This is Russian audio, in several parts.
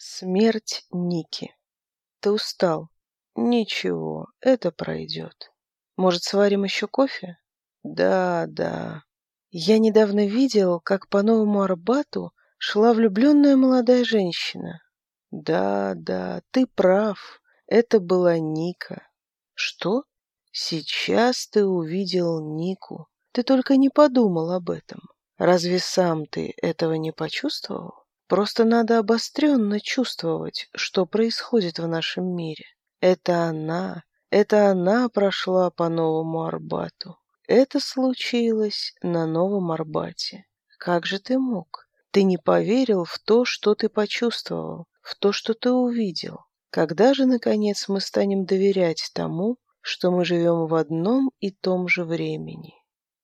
смерть Ники. Ты устал. Ничего, это пройдет. Может, сварим еще кофе? Да, да. Я недавно видел, как по Новому Арбату шла влюбленная молодая женщина. Да, да, ты прав. Это была Ника. Что? Сейчас ты увидел Нику. Ты только не подумал об этом. Разве сам ты этого не почувствовал? Просто надо обостренно чувствовать, что происходит в нашем мире. Это она, это она прошла по Новому Арбату. Это случилось на Новом Арбате. Как же ты мог? Ты не поверил в то, что ты почувствовал, в то, что ты увидел. Когда же, наконец, мы станем доверять тому, что мы живем в одном и том же времени?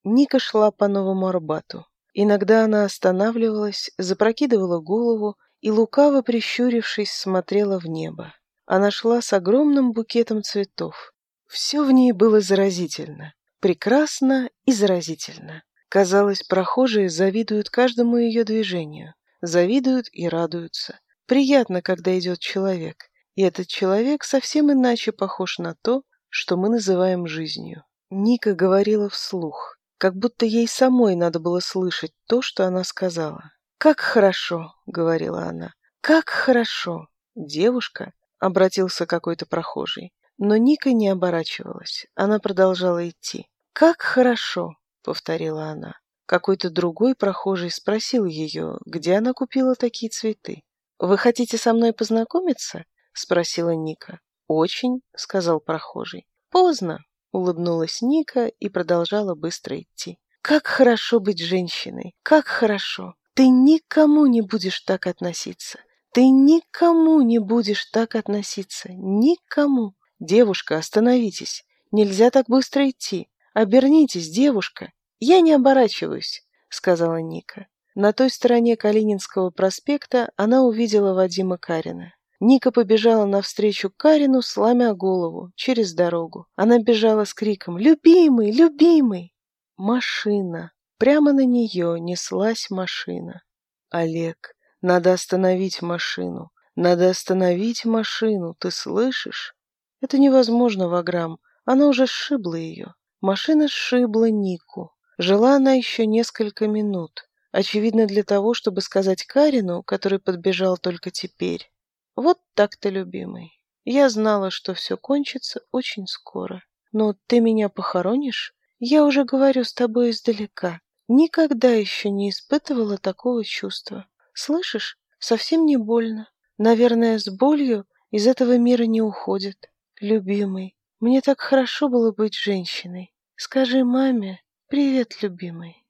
Ника шла по Новому Арбату. Иногда она останавливалась, запрокидывала голову и, лукаво прищурившись, смотрела в небо. Она шла с огромным букетом цветов. Все в ней было заразительно. Прекрасно и заразительно. Казалось, прохожие завидуют каждому ее движению. Завидуют и радуются. Приятно, когда идет человек. И этот человек совсем иначе похож на то, что мы называем жизнью. Ника говорила вслух как будто ей самой надо было слышать то, что она сказала. «Как хорошо!» — говорила она. «Как хорошо!» «Девушка!» — обратился какой-то прохожий. Но Ника не оборачивалась. Она продолжала идти. «Как хорошо!» — повторила она. Какой-то другой прохожий спросил ее, где она купила такие цветы. «Вы хотите со мной познакомиться?» — спросила Ника. «Очень», — сказал прохожий. «Поздно», Улыбнулась Ника и продолжала быстро идти. «Как хорошо быть женщиной! Как хорошо! Ты никому не будешь так относиться! Ты никому не будешь так относиться! Никому! Девушка, остановитесь! Нельзя так быстро идти! Обернитесь, девушка! Я не оборачиваюсь!» — сказала Ника. На той стороне Калининского проспекта она увидела Вадима Карина. Ника побежала навстречу Карину, сломя голову, через дорогу. Она бежала с криком «Любимый! Любимый!» Машина! Прямо на нее неслась машина. «Олег, надо остановить машину! Надо остановить машину! Ты слышишь?» «Это невозможно, Ваграм. Она уже сшибла ее. Машина сшибла Нику. Жила она еще несколько минут. Очевидно, для того, чтобы сказать Карину, который подбежал только теперь». Вот так-то, любимый. Я знала, что все кончится очень скоро. Но ты меня похоронишь? Я уже говорю с тобой издалека. Никогда еще не испытывала такого чувства. Слышишь, совсем не больно. Наверное, с болью из этого мира не уходит. Любимый, мне так хорошо было быть женщиной. Скажи маме привет, любимый.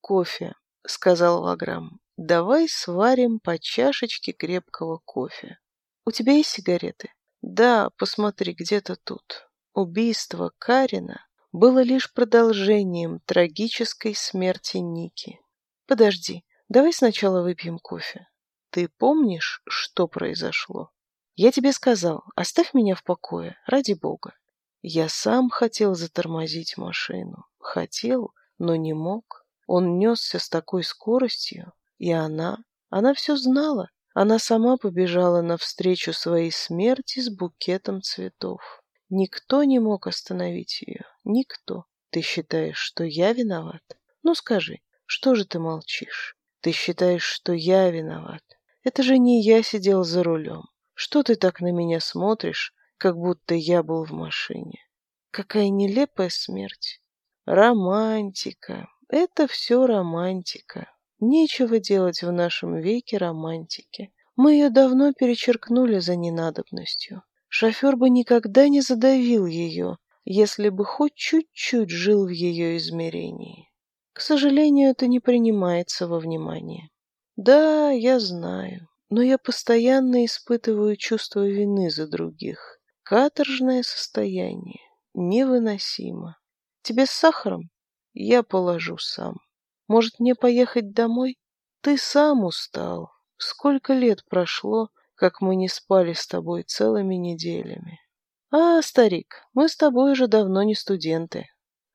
Кофе, сказал Ваграм. Давай сварим по чашечке крепкого кофе у тебя есть сигареты? Да посмотри где-то тут. Убийство карина было лишь продолжением трагической смерти ники. Подожди давай сначала выпьем кофе. Ты помнишь что произошло? Я тебе сказал оставь меня в покое ради бога. Я сам хотел затормозить машину. Хотел но не мог. Он несся с такой скоростью и она она все знала. Она сама побежала навстречу своей смерти с букетом цветов. Никто не мог остановить ее. Никто. Ты считаешь, что я виноват? Ну скажи, что же ты молчишь? Ты считаешь, что я виноват? Это же не я сидел за рулем. Что ты так на меня смотришь, как будто я был в машине? Какая нелепая смерть. Романтика. Это все романтика. Нечего делать в нашем веке романтики. Мы ее давно перечеркнули за ненадобностью. Шофер бы никогда не задавил ее, если бы хоть чуть-чуть жил в ее измерении. К сожалению, это не принимается во внимание. Да, я знаю, но я постоянно испытываю чувство вины за других. Каторжное состояние. Невыносимо. Тебе с сахаром? Я положу сам может мне поехать домой? Ты сам устал. Сколько лет прошло как мы не спали с тобой целыми неделями? А старик мы с тобой уже давно не студенты.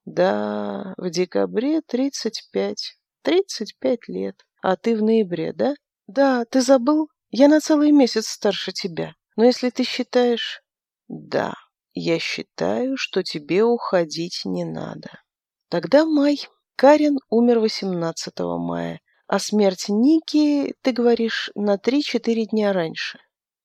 Да в декабре тридцать пять. Тридцать пять лет. А ты в ноябре да? Да ты забыл? Я на целый месяц старше тебя. Но если ты считаешь да я считаю что тебе уходить не надо. Тогда май. Карен умер 18 мая, а смерть Ники, ты говоришь, на 3-4 дня раньше.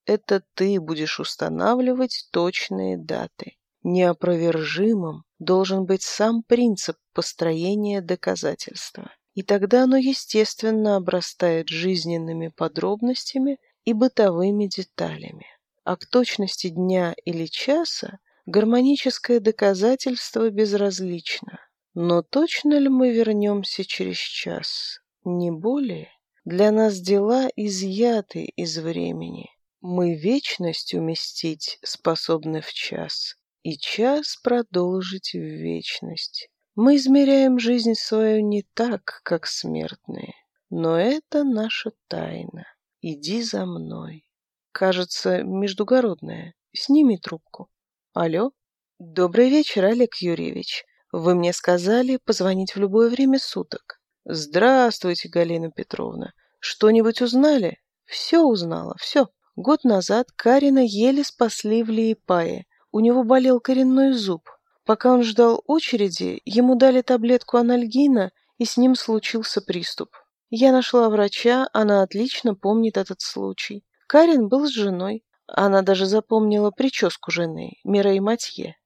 Это ты будешь устанавливать точные даты. Неопровержимым должен быть сам принцип построения доказательства. И тогда оно естественно обрастает жизненными подробностями и бытовыми деталями. А к точности дня или часа гармоническое доказательство безразлично – но точно ли мы вернемся через час? Не более? Для нас дела изъяты из времени. Мы вечность уместить способны в час, и час продолжить в вечность. Мы измеряем жизнь свою не так, как смертные, но это наша тайна. Иди за мной. Кажется, междугородная. Сними трубку. Алло? Добрый вечер, Олег Юрьевич вы мне сказали позвонить в любое время суток. Здравствуйте галина петровна. Что-нибудь узнали? Все узнала все год назад карина еле спасли в лиепае. У него болел коренной зуб. Пока он ждал очереди ему дали таблетку анальгина и с ним случился приступ. Я нашла врача она отлично помнит этот случай. Карин был с женой. Она даже запомнила прическу жены мира и матье.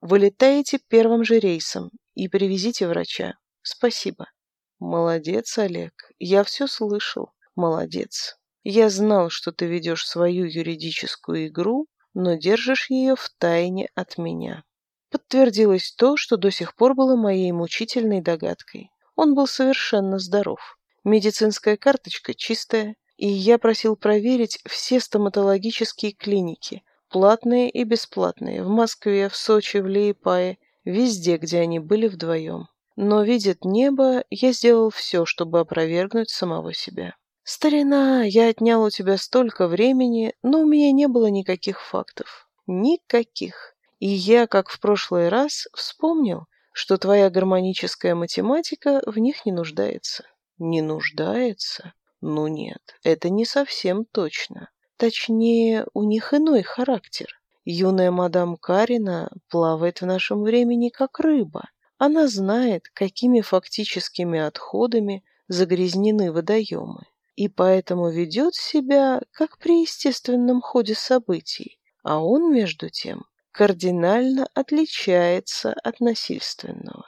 Вылетаете первым же рейсом и привезите врача. Спасибо. Молодец, Олег. Я все слышал. Молодец. Я знал, что ты ведешь свою юридическую игру, но держишь ее в тайне от меня. Подтвердилось то, что до сих пор было моей мучительной догадкой. Он был совершенно здоров. Медицинская карточка чистая, и я просил проверить все стоматологические клиники, платные и бесплатные, в Москве, в Сочи, в Лиепае, везде, где они были вдвоем. Но, видит небо, я сделал все, чтобы опровергнуть самого себя. «Старина, я отнял у тебя столько времени, но у меня не было никаких фактов. Никаких. И я, как в прошлый раз, вспомнил, что твоя гармоническая математика в них не нуждается». «Не нуждается? Ну нет, это не совсем точно. Точнее, у них иной характер. Юная мадам Карина плавает в нашем времени как рыба. Она знает, какими фактическими отходами загрязнены водоемы, и поэтому ведет себя как при естественном ходе событий, а он, между тем, кардинально отличается от насильственного.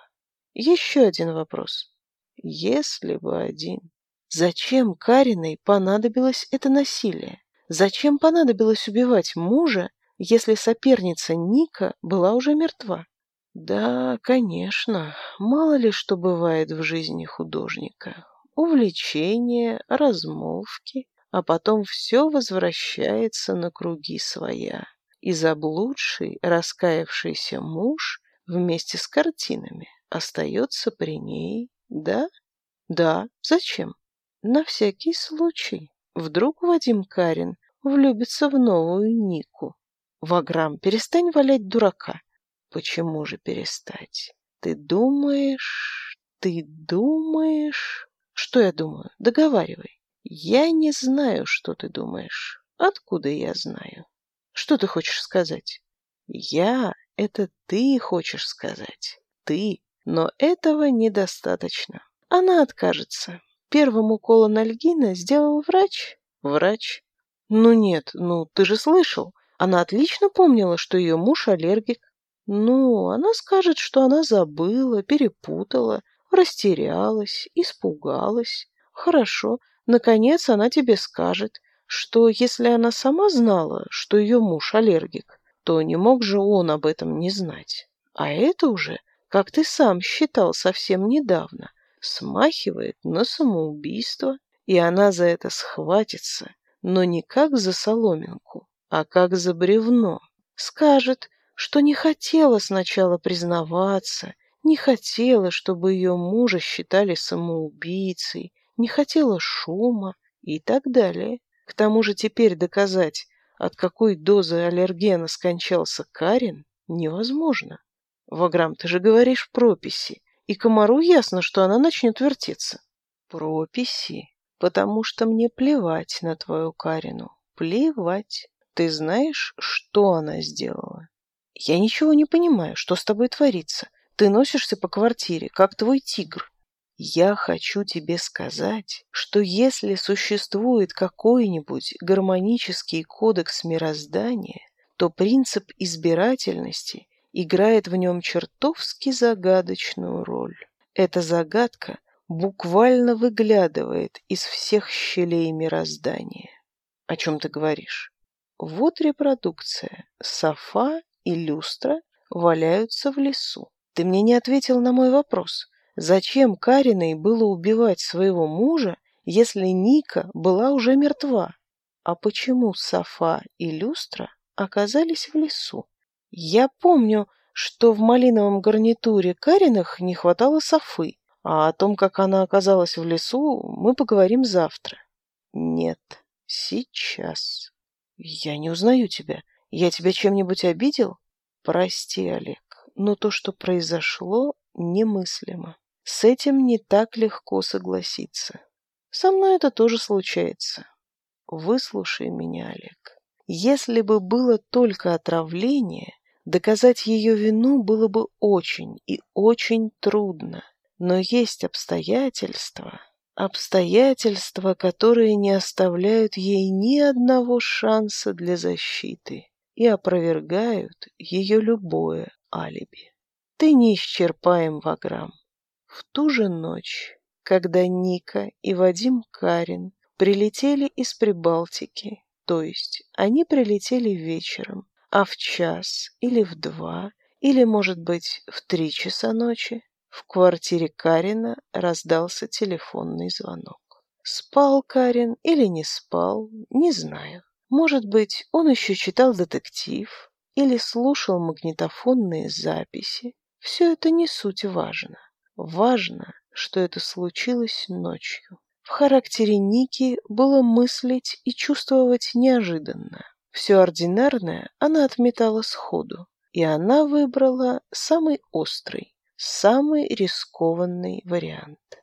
Еще один вопрос. Если бы один. Зачем Кариной понадобилось это насилие? Зачем понадобилось убивать мужа, если соперница Ника была уже мертва? Да, конечно, мало ли что бывает в жизни художника. Увлечение, размолвки, а потом все возвращается на круги своя. И заблудший, раскаявшийся муж вместе с картинами остается при ней, да? Да, зачем? На всякий случай. Вдруг Вадим Карин влюбится в новую Нику. Ваграм, перестань валять дурака. Почему же перестать? Ты думаешь, ты думаешь... Что я думаю? Договаривай. Я не знаю, что ты думаешь. Откуда я знаю? Что ты хочешь сказать? Я — это ты хочешь сказать. Ты. Но этого недостаточно. Она откажется первому укола Нальгина сделал врач? Врач? Ну нет, ну ты же слышал. Она отлично помнила, что ее муж аллергик. Ну, она скажет, что она забыла, перепутала, растерялась, испугалась. Хорошо, наконец она тебе скажет, что если она сама знала, что ее муж аллергик, то не мог же он об этом не знать. А это уже, как ты сам считал совсем недавно – смахивает на самоубийство, и она за это схватится, но не как за соломинку, а как за бревно. Скажет, что не хотела сначала признаваться, не хотела, чтобы ее мужа считали самоубийцей, не хотела шума и так далее. К тому же теперь доказать, от какой дозы аллергена скончался Карин, невозможно. Ваграм, ты же говоришь в прописи, и комару ясно, что она начнет вертеться. Прописи, потому что мне плевать на твою Карину. Плевать. Ты знаешь, что она сделала? Я ничего не понимаю, что с тобой творится. Ты носишься по квартире, как твой тигр. Я хочу тебе сказать, что если существует какой-нибудь гармонический кодекс мироздания, то принцип избирательности играет в нем чертовски загадочную роль. Эта загадка буквально выглядывает из всех щелей мироздания. О чем ты говоришь? Вот репродукция. Софа и люстра валяются в лесу. Ты мне не ответил на мой вопрос. Зачем Кариной было убивать своего мужа, если Ника была уже мертва? А почему Софа и люстра оказались в лесу? Я помню, что в малиновом гарнитуре Кариных не хватало Софы, а о том, как она оказалась в лесу, мы поговорим завтра. Нет, сейчас. Я не узнаю тебя. Я тебя чем-нибудь обидел? Прости, Олег, но то, что произошло, немыслимо. С этим не так легко согласиться. Со мной это тоже случается. Выслушай меня, Олег. Если бы было только отравление, Доказать ее вину было бы очень и очень трудно, но есть обстоятельства, обстоятельства, которые не оставляют ей ни одного шанса для защиты и опровергают ее любое алиби. Ты неисчерпаем, Ваграм. В ту же ночь, когда Ника и Вадим Карин прилетели из Прибалтики, то есть они прилетели вечером, а в час или в два, или, может быть, в три часа ночи, в квартире Карина раздался телефонный звонок. Спал Карин или не спал, не знаю. Может быть, он еще читал детектив или слушал магнитофонные записи. Все это не суть важно. Важно, что это случилось ночью. В характере Ники было мыслить и чувствовать неожиданно. Все ординарное она отметала сходу, и она выбрала самый острый, самый рискованный вариант.